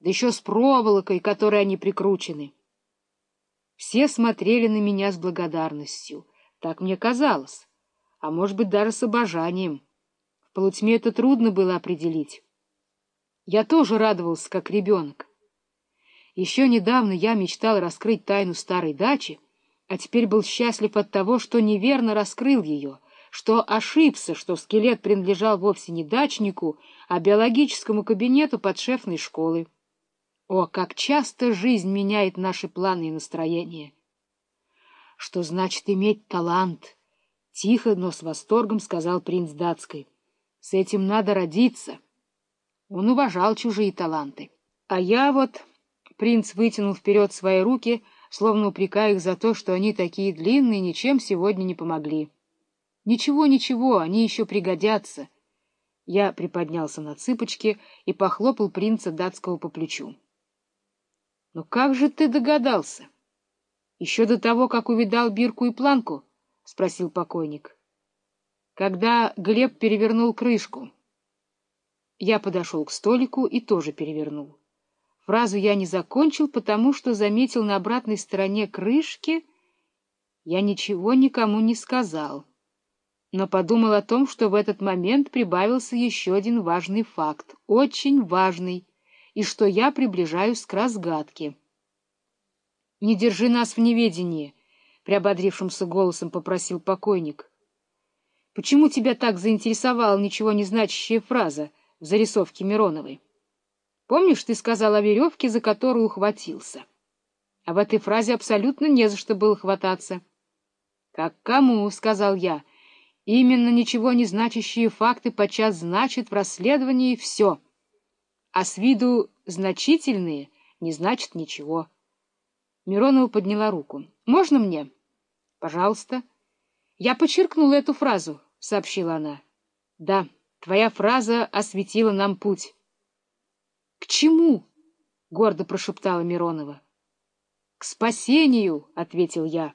да еще с проволокой, которой они прикручены. Все смотрели на меня с благодарностью, так мне казалось, а может быть даже с обожанием. В полутьме это трудно было определить. Я тоже радовался, как ребенок. Еще недавно я мечтал раскрыть тайну старой дачи, а теперь был счастлив от того, что неверно раскрыл ее, что ошибся, что скелет принадлежал вовсе не дачнику, а биологическому кабинету подшефной школы. О, как часто жизнь меняет наши планы и настроения! Что значит иметь талант? Тихо, но с восторгом сказал принц датской. С этим надо родиться. Он уважал чужие таланты. А я вот... Принц вытянул вперед свои руки, словно упрекая их за то, что они такие длинные, ничем сегодня не помогли. Ничего, ничего, они еще пригодятся. Я приподнялся на цыпочки и похлопал принца датского по плечу. — Но как же ты догадался? — Еще до того, как увидал бирку и планку? — спросил покойник. — Когда Глеб перевернул крышку. Я подошел к столику и тоже перевернул. Фразу я не закончил, потому что заметил на обратной стороне крышки... Я ничего никому не сказал, но подумал о том, что в этот момент прибавился еще один важный факт, очень важный, и что я приближаюсь к разгадке. — Не держи нас в неведении, — приободрившимся голосом попросил покойник. — Почему тебя так заинтересовала ничего не значащая фраза в зарисовке Мироновой? Помнишь, ты сказал о веревке, за которую ухватился? А в этой фразе абсолютно не за что было хвататься. — Как кому? — сказал я. — Именно ничего не значащие факты подчас значат в расследовании все — а с виду значительные не значит ничего. Миронова подняла руку. — Можно мне? — Пожалуйста. — Я подчеркнула эту фразу, — сообщила она. — Да, твоя фраза осветила нам путь. — К чему? — гордо прошептала Миронова. — К спасению, — ответил я.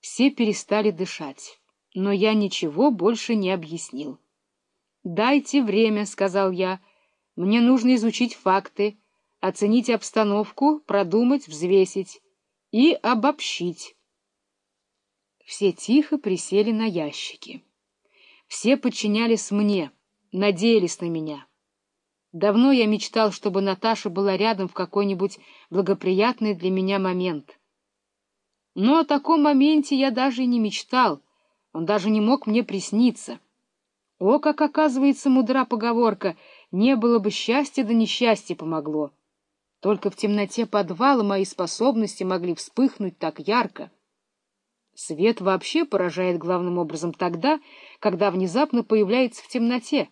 Все перестали дышать, но я ничего больше не объяснил. — Дайте время, — сказал я, — мне нужно изучить факты, оценить обстановку, продумать, взвесить и обобщить. Все тихо присели на ящики. Все подчинялись мне, надеялись на меня. Давно я мечтал, чтобы Наташа была рядом в какой-нибудь благоприятный для меня момент. Но о таком моменте я даже и не мечтал, он даже не мог мне присниться. О, как оказывается мудра поговорка — не было бы счастья, да несчастье помогло. Только в темноте подвала мои способности могли вспыхнуть так ярко. Свет вообще поражает главным образом тогда, когда внезапно появляется в темноте.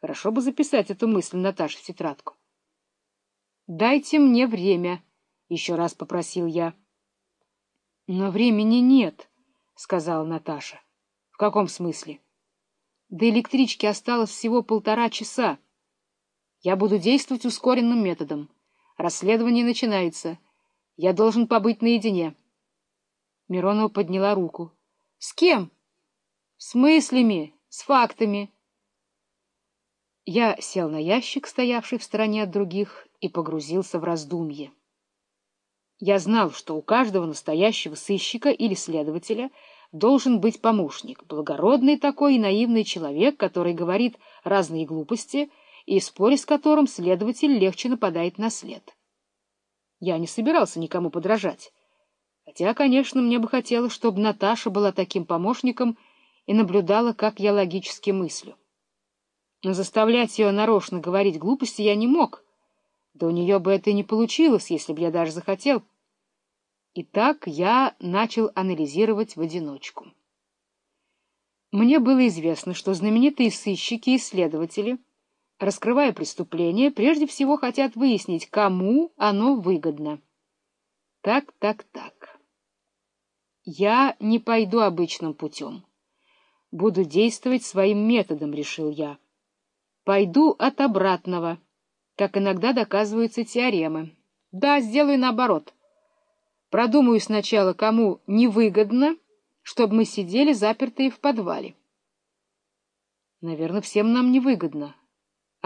Хорошо бы записать эту мысль Наташе в тетрадку. — Дайте мне время, — еще раз попросил я. — Но времени нет, — сказала Наташа. — В каком смысле? — До электрички осталось всего полтора часа. Я буду действовать ускоренным методом. Расследование начинается. Я должен побыть наедине. Миронова подняла руку. — С кем? — С мыслями, с фактами. Я сел на ящик, стоявший в стороне от других, и погрузился в раздумье. Я знал, что у каждого настоящего сыщика или следователя должен быть помощник, благородный такой и наивный человек, который говорит разные глупости — и споре с которым следователь легче нападает на след. Я не собирался никому подражать. Хотя, конечно, мне бы хотелось, чтобы Наташа была таким помощником и наблюдала, как я логически мыслю. Но заставлять ее нарочно говорить глупости я не мог. Да у нее бы это и не получилось, если бы я даже захотел. Итак, я начал анализировать в одиночку. Мне было известно, что знаменитые сыщики и следователи — раскрывая преступление, прежде всего хотят выяснить, кому оно выгодно. Так, так, так. Я не пойду обычным путем. Буду действовать своим методом, решил я. Пойду от обратного, как иногда доказываются теоремы. Да, сделаю наоборот. Продумаю сначала, кому невыгодно, чтобы мы сидели запертые в подвале. Наверное, всем нам невыгодно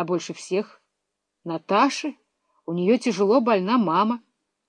а больше всех — Наташи, У нее тяжело больна мама.